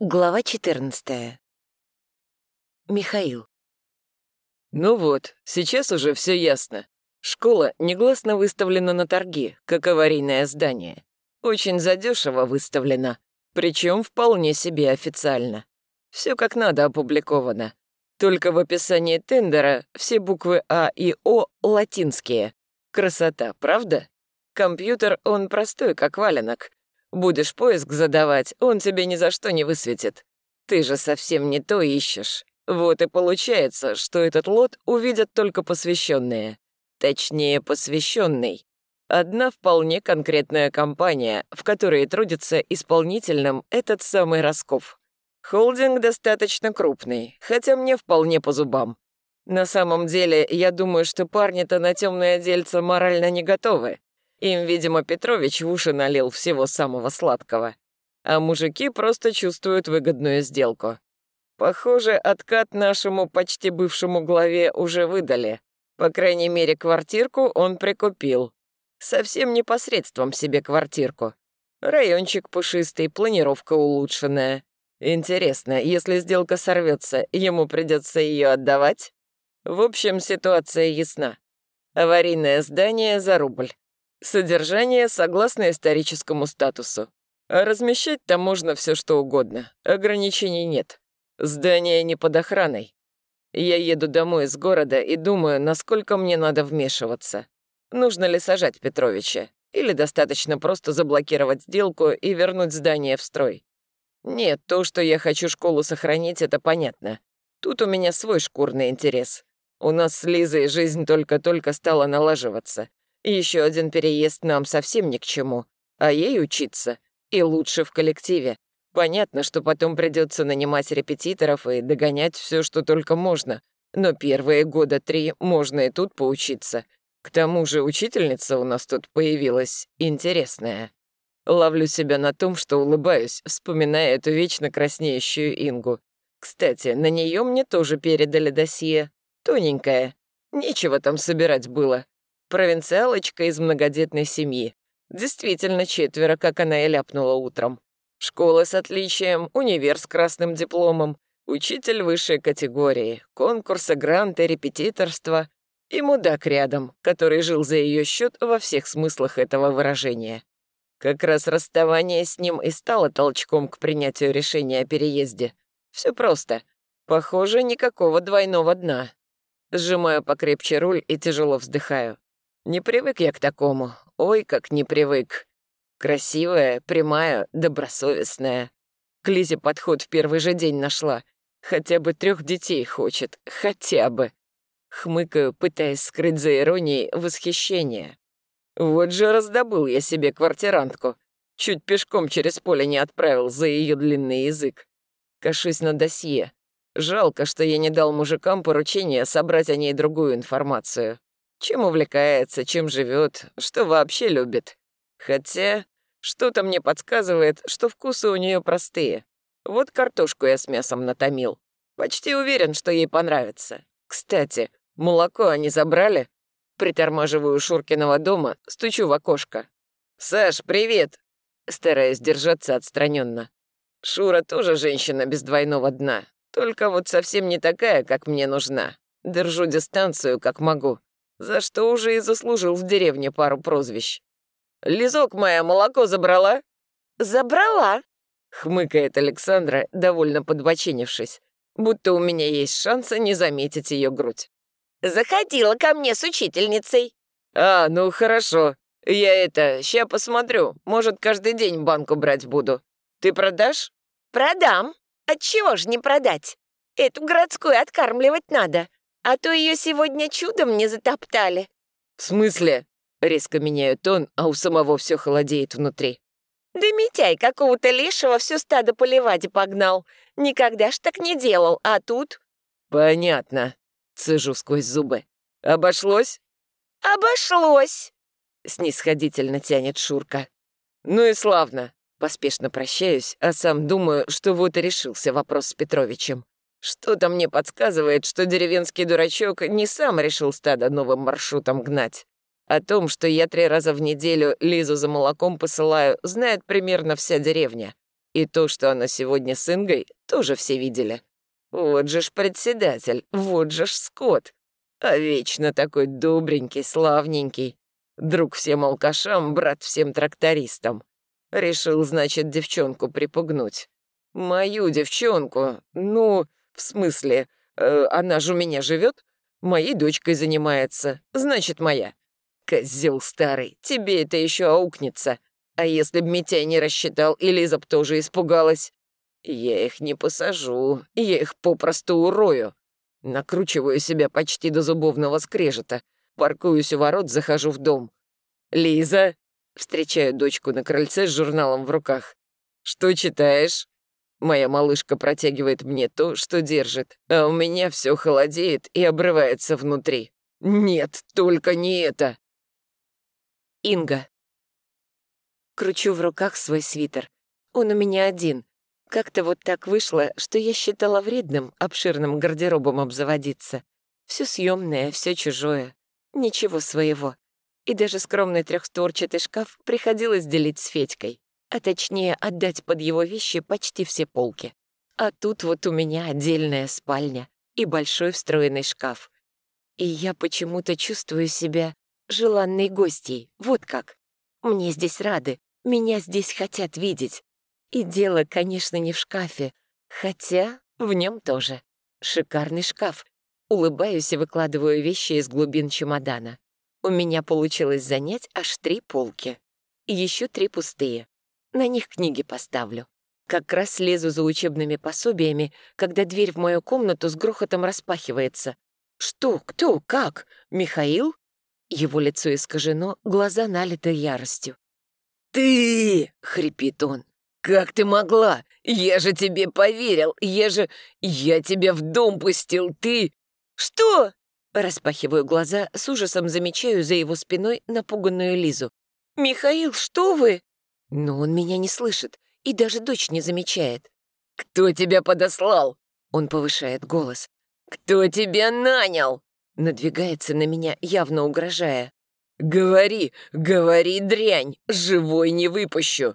Глава 14. Михаил. Ну вот, сейчас уже все ясно. Школа негласно выставлена на торги, как аварийное здание. Очень задешево выставлена, причем вполне себе официально. Все как надо опубликовано. Только в описании тендера все буквы А и О латинские. Красота, правда? Компьютер, он простой, как валенок. Будешь поиск задавать, он тебе ни за что не высветит. Ты же совсем не то ищешь. Вот и получается, что этот лот увидят только посвященные. Точнее, посвященный. Одна вполне конкретная компания, в которой трудится исполнительным этот самый Росков. Холдинг достаточно крупный, хотя мне вполне по зубам. На самом деле, я думаю, что парни-то на темное дельце морально не готовы. Им, видимо, Петрович в уши налил всего самого сладкого. А мужики просто чувствуют выгодную сделку. Похоже, откат нашему почти бывшему главе уже выдали. По крайней мере, квартирку он прикупил. Совсем непосредством себе квартирку. Райончик пушистый, планировка улучшенная. Интересно, если сделка сорвется, ему придется ее отдавать? В общем, ситуация ясна. Аварийное здание за рубль. Содержание согласно историческому статусу. Размещать там можно все что угодно. Ограничений нет. Здание не под охраной. Я еду домой из города и думаю, насколько мне надо вмешиваться. Нужно ли сажать Петровича? Или достаточно просто заблокировать сделку и вернуть здание в строй? Нет, то, что я хочу школу сохранить, это понятно. Тут у меня свой шкурный интерес. У нас с Лизой жизнь только-только стала налаживаться. Еще один переезд нам совсем ни к чему, а ей учиться. И лучше в коллективе. Понятно, что потом придется нанимать репетиторов и догонять все, что только можно. Но первые года три можно и тут поучиться. К тому же учительница у нас тут появилась интересная. Ловлю себя на том, что улыбаюсь, вспоминая эту вечно краснеющую Ингу. Кстати, на нее мне тоже передали досье. Тоненькая. Нечего там собирать было. Провинциалочка из многодетной семьи. Действительно четверо, как она и ляпнула утром. Школа с отличием, универ с красным дипломом, учитель высшей категории, конкурсы, гранты, репетиторство и мудак рядом, который жил за ее счет во всех смыслах этого выражения. Как раз расставание с ним и стало толчком к принятию решения о переезде. Все просто. Похоже, никакого двойного дна. Сжимаю покрепче руль и тяжело вздыхаю. Не привык я к такому. Ой, как не привык. Красивая, прямая, добросовестная. К Лизе подход в первый же день нашла. Хотя бы трех детей хочет. Хотя бы. Хмыкаю, пытаясь скрыть за иронией восхищение. Вот же раздобыл я себе квартирантку. Чуть пешком через поле не отправил за ее длинный язык. Кашусь на досье. Жалко, что я не дал мужикам поручения собрать о ней другую информацию. Чем увлекается, чем живет, что вообще любит. Хотя что-то мне подсказывает, что вкусы у нее простые. Вот картошку я с мясом натомил. Почти уверен, что ей понравится. Кстати, молоко они забрали? Притормаживаю Шуркиного дома, стучу в окошко. «Саш, привет!» Стараюсь держаться отстраненно. Шура тоже женщина без двойного дна, только вот совсем не такая, как мне нужна. Держу дистанцию, как могу за что уже и заслужил в деревне пару прозвищ. «Лизок моя молоко забрала?» «Забрала», — хмыкает Александра, довольно подбочинившись, будто у меня есть шансы не заметить ее грудь. «Заходила ко мне с учительницей». «А, ну хорошо. Я это, ща посмотрю. Может, каждый день банку брать буду. Ты продашь?» «Продам. Отчего ж не продать? Эту городскую откармливать надо. А то ее сегодня чудом не затоптали». «В смысле?» Резко меняю тон, а у самого все холодеет внутри. «Да Митяй какого-то лешего все стадо поливать погнал. Никогда ж так не делал, а тут...» «Понятно», — цежу сквозь зубы. «Обошлось?» «Обошлось», — снисходительно тянет Шурка. «Ну и славно». Поспешно прощаюсь, а сам думаю, что вот и решился вопрос с Петровичем. Что-то мне подсказывает, что деревенский дурачок не сам решил стадо новым маршрутом гнать. О том, что я три раза в неделю Лизу за молоком посылаю, знает примерно вся деревня. И то, что она сегодня с Ингой, тоже все видели. Вот же ж председатель, вот же ж Скотт. А вечно такой добренький, славненький. Друг всем алкашам, брат всем трактористам. Решил, значит, девчонку припугнуть. Мою девчонку? Ну, в смысле, э, она же у меня живет? Моей дочкой занимается, значит, моя. Козел старый, тебе это еще аукнется. А если б Митяй не рассчитал, и Лиза б тоже испугалась? Я их не посажу, я их попросту урою. Накручиваю себя почти до зубовного скрежета. Паркуюсь у ворот, захожу в дом. «Лиза!» Встречаю дочку на крыльце с журналом в руках. «Что читаешь?» Моя малышка протягивает мне то, что держит, а у меня все холодеет и обрывается внутри. «Нет, только не это!» Инга. Кручу в руках свой свитер. Он у меня один. Как-то вот так вышло, что я считала вредным обширным гардеробом обзаводиться. Все съемное, все чужое. Ничего своего. И даже скромный трехстворчатый шкаф приходилось делить с Федькой. А точнее, отдать под его вещи почти все полки. А тут вот у меня отдельная спальня и большой встроенный шкаф. И я почему-то чувствую себя желанной гостьей, вот как. Мне здесь рады, меня здесь хотят видеть. И дело, конечно, не в шкафе, хотя в нем тоже. Шикарный шкаф. Улыбаюсь и выкладываю вещи из глубин чемодана. У меня получилось занять аж три полки. Еще три пустые. На них книги поставлю. Как раз лезу за учебными пособиями, когда дверь в мою комнату с грохотом распахивается. «Что? Кто? Как? Михаил?» Его лицо искажено, глаза налиты яростью. «Ты!» — хрипит он. «Как ты могла? Я же тебе поверил! Я же... Я тебя в дом пустил, ты...» «Что?» Распахиваю глаза, с ужасом замечаю за его спиной напуганную Лизу. «Михаил, что вы?» Но он меня не слышит и даже дочь не замечает. «Кто тебя подослал?» Он повышает голос. «Кто тебя нанял?» Надвигается на меня, явно угрожая. «Говори, говори, дрянь, живой не выпущу!»